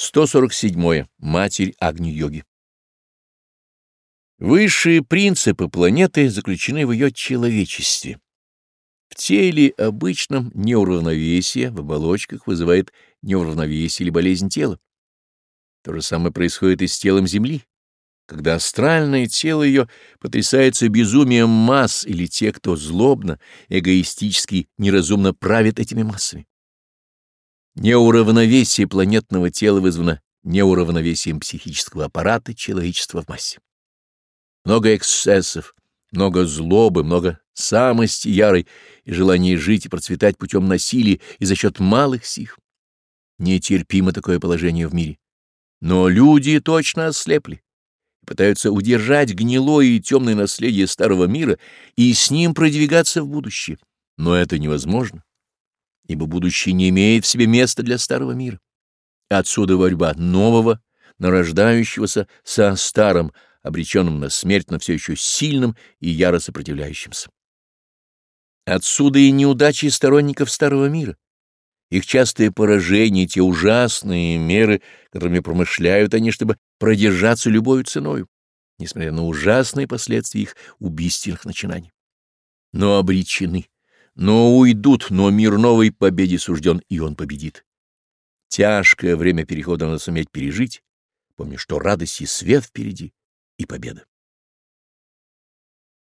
147. Матерь Агни-йоги. Высшие принципы планеты заключены в ее человечестве. В теле обычном неуравновесие в оболочках вызывает неуравновесие или болезнь тела. То же самое происходит и с телом Земли, когда астральное тело ее потрясается безумием масс или те, кто злобно, эгоистически, неразумно правит этими массами. Неуравновесие планетного тела вызвано неуравновесием психического аппарата человечества в массе. Много эксцессов, много злобы, много самости ярой и желания жить и процветать путем насилия и за счет малых сих. Нетерпимо такое положение в мире. Но люди точно ослепли пытаются удержать гнилое и темное наследие старого мира и с ним продвигаться в будущее. Но это невозможно ибо будущее не имеет в себе места для старого мира. Отсюда борьба нового, нарождающегося со старым, обреченным на смерть, но все еще сильным и яро сопротивляющимся. Отсюда и неудачи сторонников старого мира. Их частые поражения, те ужасные меры, которыми промышляют они, чтобы продержаться любой ценой, несмотря на ужасные последствия их убийственных начинаний. Но обречены но уйдут, но мир новой победе сужден, и он победит. Тяжкое время перехода надо суметь пережить, помни, что радость и свет впереди, и победа.